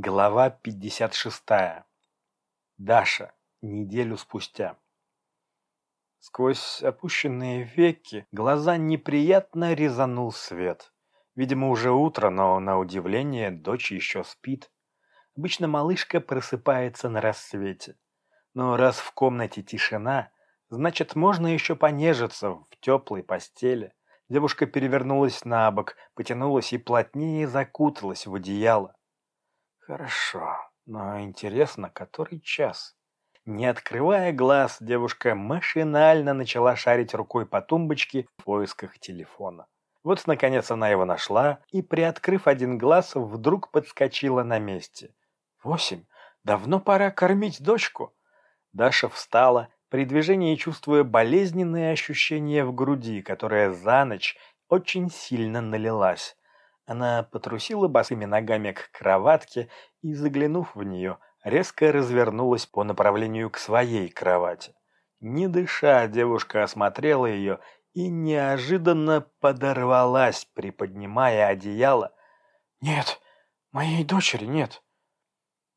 Глава 56. Даша. Неделю спустя. Сквозь опущенные веки глаза неприятно резанул свет. Видимо, уже утро, но, на удивление, дочь еще спит. Обычно малышка просыпается на рассвете. Но раз в комнате тишина, значит, можно еще понежиться в теплой постели. Девушка перевернулась на бок, потянулась и плотнее закуталась в одеяло. Хорошо, но интересно, который час? Не открывая глаз, девушка машинально начала шарить рукой по тумбочке в поисках телефона. Вот, наконец, она его нашла и, приоткрыв один глаз, вдруг подскочила на месте. «Восемь! Давно пора кормить дочку!» Даша встала, при движении чувствуя болезненные ощущения в груди, которая за ночь очень сильно налилась. Она потрусила босыми ногами к кроватке и, заглянув в нее, резко развернулась по направлению к своей кровати. Не дыша, девушка осмотрела ее и неожиданно подорвалась, приподнимая одеяло. «Нет, моей дочери нет!»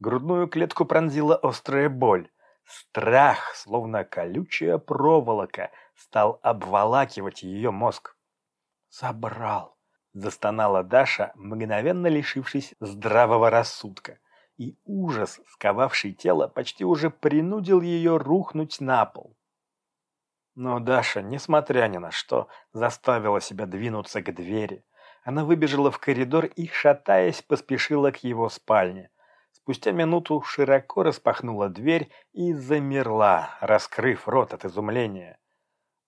Грудную клетку пронзила острая боль. Страх, словно колючая проволока, стал обволакивать ее мозг. «Забрал!» Застонала Даша, мгновенно лишившись здравого рассудка. И ужас, сковавший тело, почти уже принудил ее рухнуть на пол. Но Даша, несмотря ни на что, заставила себя двинуться к двери. Она выбежала в коридор и, шатаясь, поспешила к его спальне. Спустя минуту широко распахнула дверь и замерла, раскрыв рот от изумления.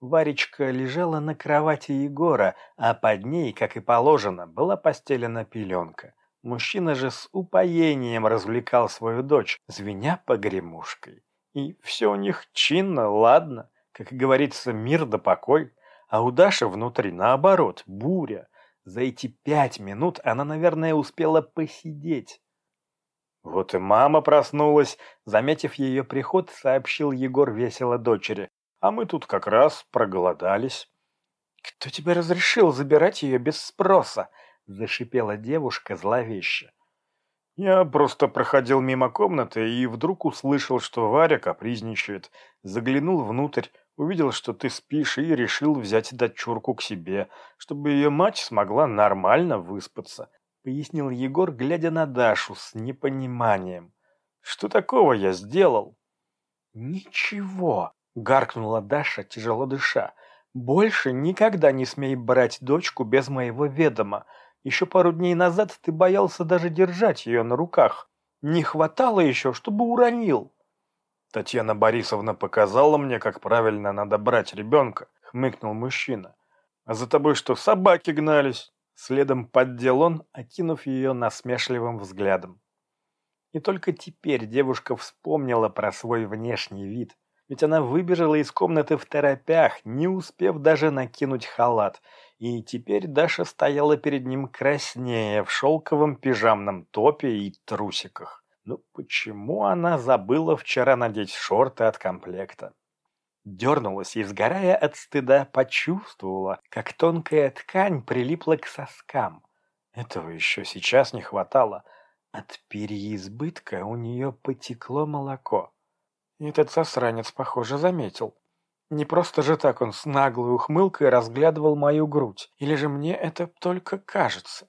Варечка лежала на кровати Егора, а под ней, как и положено, была постелена пеленка. Мужчина же с упоением развлекал свою дочь, звеня погремушкой. И все у них чинно, ладно, как говорится, мир да покой. А у Даши внутри, наоборот, буря. За эти пять минут она, наверное, успела посидеть. Вот и мама проснулась. Заметив ее приход, сообщил Егор весело дочери. А мы тут как раз проголодались. «Кто тебе разрешил забирать ее без спроса?» — зашипела девушка зловеще. Я просто проходил мимо комнаты и вдруг услышал, что Варя капризничает. Заглянул внутрь, увидел, что ты спишь, и решил взять дочурку к себе, чтобы ее мать смогла нормально выспаться, — пояснил Егор, глядя на Дашу с непониманием. Что такого я сделал? Ничего, Гаркнула Даша, тяжело дыша. «Больше никогда не смей брать дочку без моего ведома. Еще пару дней назад ты боялся даже держать ее на руках. Не хватало еще, чтобы уронил». «Татьяна Борисовна показала мне, как правильно надо брать ребенка», — хмыкнул мужчина. «А за тобой что, собаки гнались?» Следом поддел он, окинув ее насмешливым взглядом. И только теперь девушка вспомнила про свой внешний вид — ведь она выбежала из комнаты в торопях, не успев даже накинуть халат, и теперь Даша стояла перед ним краснее в шелковом пижамном топе и трусиках. Ну почему она забыла вчера надеть шорты от комплекта? Дернулась и, сгорая от стыда, почувствовала, как тонкая ткань прилипла к соскам. Этого еще сейчас не хватало. От переизбытка у нее потекло молоко. Этот засранец, похоже, заметил. Не просто же так он с наглой ухмылкой разглядывал мою грудь. Или же мне это только кажется?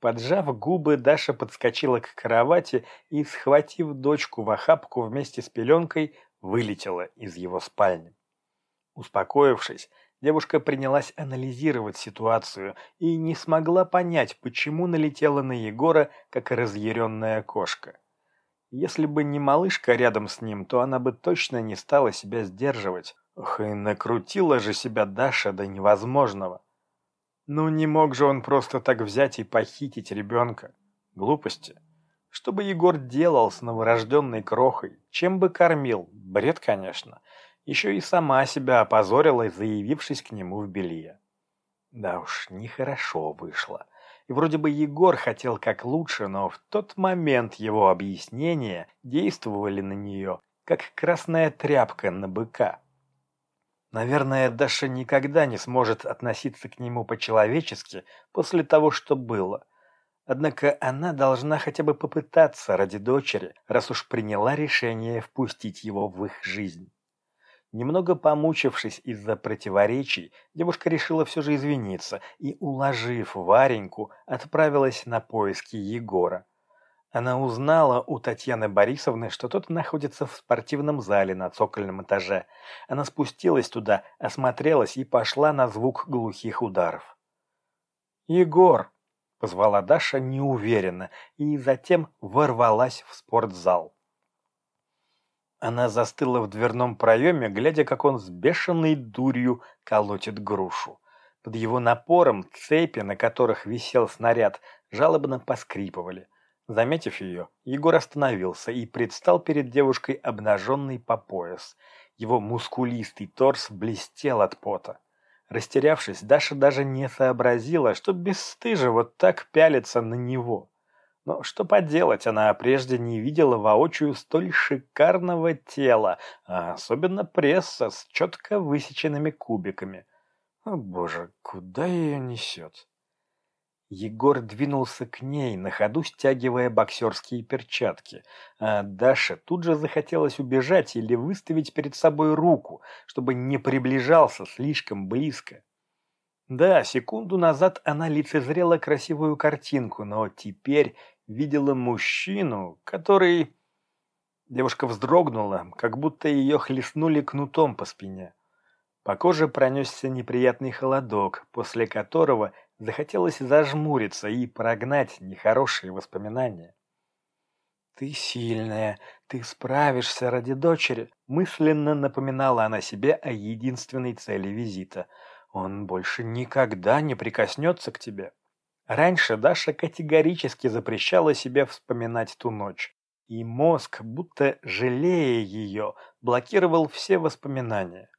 Поджав губы, Даша подскочила к кровати и, схватив дочку в охапку вместе с пеленкой, вылетела из его спальни. Успокоившись, девушка принялась анализировать ситуацию и не смогла понять, почему налетела на Егора, как разъяренная кошка. Если бы не малышка рядом с ним, то она бы точно не стала себя сдерживать. Ох, и накрутила же себя Даша до невозможного. Ну не мог же он просто так взять и похитить ребенка. Глупости. Что бы Егор делал с новорожденной крохой? Чем бы кормил? Бред, конечно. Еще и сама себя опозорила, заявившись к нему в белье. Да уж, нехорошо вышло. И вроде бы Егор хотел как лучше, но в тот момент его объяснения действовали на нее, как красная тряпка на быка. Наверное, Даша никогда не сможет относиться к нему по-человечески после того, что было. Однако она должна хотя бы попытаться ради дочери, раз уж приняла решение впустить его в их жизнь. Немного помучившись из-за противоречий, девушка решила все же извиниться и, уложив Вареньку, отправилась на поиски Егора. Она узнала у Татьяны Борисовны, что тот находится в спортивном зале на цокольном этаже. Она спустилась туда, осмотрелась и пошла на звук глухих ударов. «Егор!» — позвала Даша неуверенно и затем ворвалась в спортзал. Она застыла в дверном проеме, глядя, как он с бешеной дурью колотит грушу. Под его напором цепи, на которых висел снаряд, жалобно поскрипывали. Заметив ее, Егор остановился и предстал перед девушкой обнаженный по пояс. Его мускулистый торс блестел от пота. Растерявшись, Даша даже не сообразила, что бесстыже вот так пялится на него. Но что поделать, она прежде не видела воочию столь шикарного тела, а особенно пресса с четко высеченными кубиками. О боже, куда ее несет? Егор двинулся к ней, на ходу стягивая боксерские перчатки, а Даша тут же захотелось убежать или выставить перед собой руку, чтобы не приближался слишком близко. Да, секунду назад она лицезрела красивую картинку, но теперь видела мужчину, который... Девушка вздрогнула, как будто ее хлестнули кнутом по спине. По коже пронесся неприятный холодок, после которого Захотелось зажмуриться и прогнать нехорошие воспоминания. «Ты сильная, ты справишься ради дочери», — мысленно напоминала она себе о единственной цели визита. «Он больше никогда не прикоснется к тебе». Раньше Даша категорически запрещала себе вспоминать ту ночь, и мозг, будто жалея ее, блокировал все воспоминания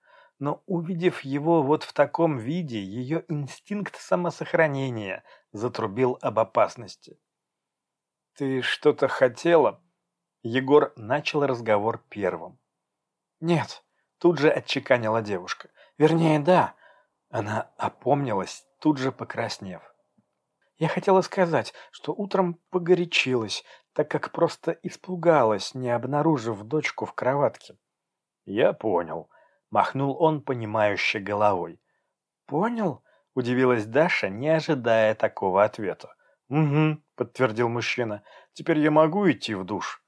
но увидев его вот в таком виде, ее инстинкт самосохранения затрубил об опасности. «Ты что-то хотела?» Егор начал разговор первым. «Нет», — тут же отчеканила девушка. «Вернее, да». Она опомнилась, тут же покраснев. «Я хотела сказать, что утром погорячилась, так как просто испугалась, не обнаружив дочку в кроватке». «Я понял», Махнул он, понимающе головой. «Понял?» – удивилась Даша, не ожидая такого ответа. «Угу», – подтвердил мужчина. «Теперь я могу идти в душ?»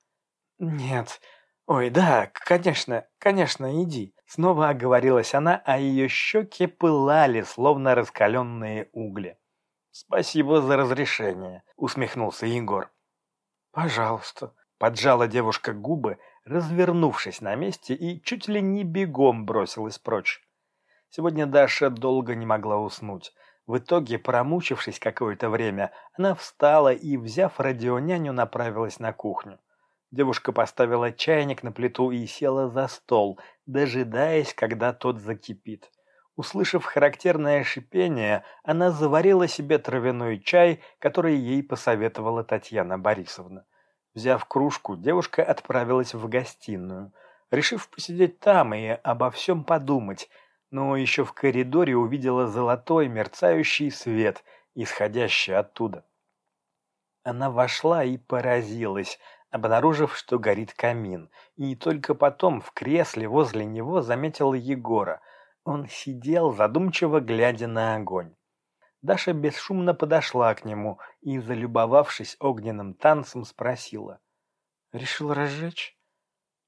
«Нет. Ой, да, конечно, конечно, иди». Снова оговорилась она, а ее щеки пылали, словно раскаленные угли. «Спасибо за разрешение», — усмехнулся Егор. «Пожалуйста», — поджала девушка губы, развернувшись на месте и чуть ли не бегом бросилась прочь. Сегодня Даша долго не могла уснуть. В итоге, промучившись какое-то время, она встала и, взяв радионяню, направилась на кухню. Девушка поставила чайник на плиту и села за стол, дожидаясь, когда тот закипит. Услышав характерное шипение, она заварила себе травяной чай, который ей посоветовала Татьяна Борисовна. Взяв кружку, девушка отправилась в гостиную, решив посидеть там и обо всем подумать, но еще в коридоре увидела золотой мерцающий свет, исходящий оттуда. Она вошла и поразилась, обнаружив, что горит камин, и только потом в кресле возле него заметила Егора. Он сидел, задумчиво глядя на огонь. Даша бесшумно подошла к нему и, залюбовавшись огненным танцем, спросила. «Решил разжечь?»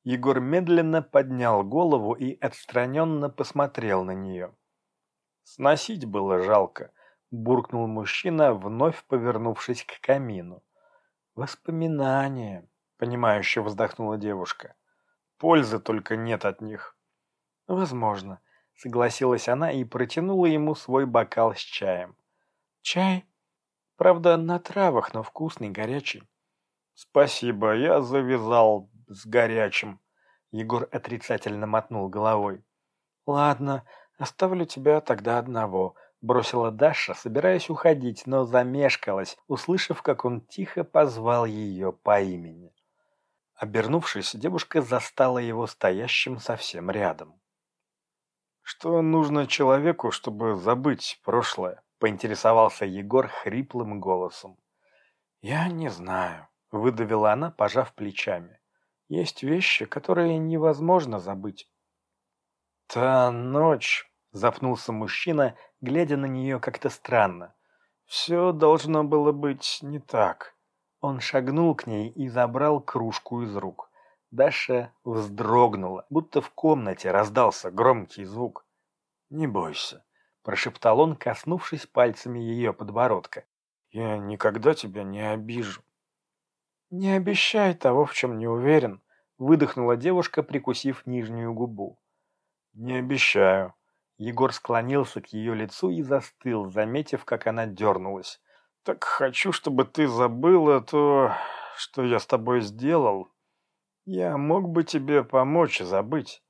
Егор медленно поднял голову и отстраненно посмотрел на нее. «Сносить было жалко», — буркнул мужчина, вновь повернувшись к камину. «Воспоминания», — понимающе вздохнула девушка. «Пользы только нет от них». «Возможно», — согласилась она и протянула ему свой бокал с чаем. Чай? Правда, на травах, но вкусный, горячий. Спасибо, я завязал с горячим. Егор отрицательно мотнул головой. Ладно, оставлю тебя тогда одного, бросила Даша, собираясь уходить, но замешкалась, услышав, как он тихо позвал ее по имени. Обернувшись, девушка застала его стоящим совсем рядом. Что нужно человеку, чтобы забыть прошлое? поинтересовался Егор хриплым голосом. «Я не знаю», — выдавила она, пожав плечами. «Есть вещи, которые невозможно забыть». «Та ночь», — запнулся мужчина, глядя на нее как-то странно. «Все должно было быть не так». Он шагнул к ней и забрал кружку из рук. Даша вздрогнула, будто в комнате раздался громкий звук. «Не бойся», — прошептал он, коснувшись пальцами ее подбородка. «Я никогда тебя не обижу». «Не обещай того, в чем не уверен», — выдохнула девушка, прикусив нижнюю губу. «Не обещаю». Егор склонился к ее лицу и застыл, заметив, как она дернулась. «Так хочу, чтобы ты забыла то, что я с тобой сделал. Я мог бы тебе помочь забыть».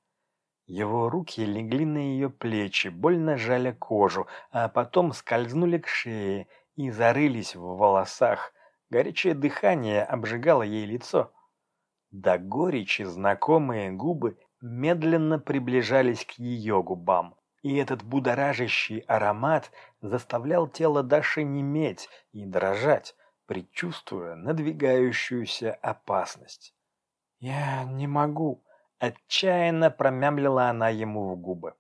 Его руки легли на ее плечи, больно жали кожу, а потом скользнули к шее и зарылись в волосах. Горячее дыхание обжигало ей лицо. До горечи знакомые губы медленно приближались к ее губам. И этот будоражащий аромат заставлял тело Даши неметь и дрожать, предчувствуя надвигающуюся опасность. «Я не могу», — отчаянно промямлила она ему в губы.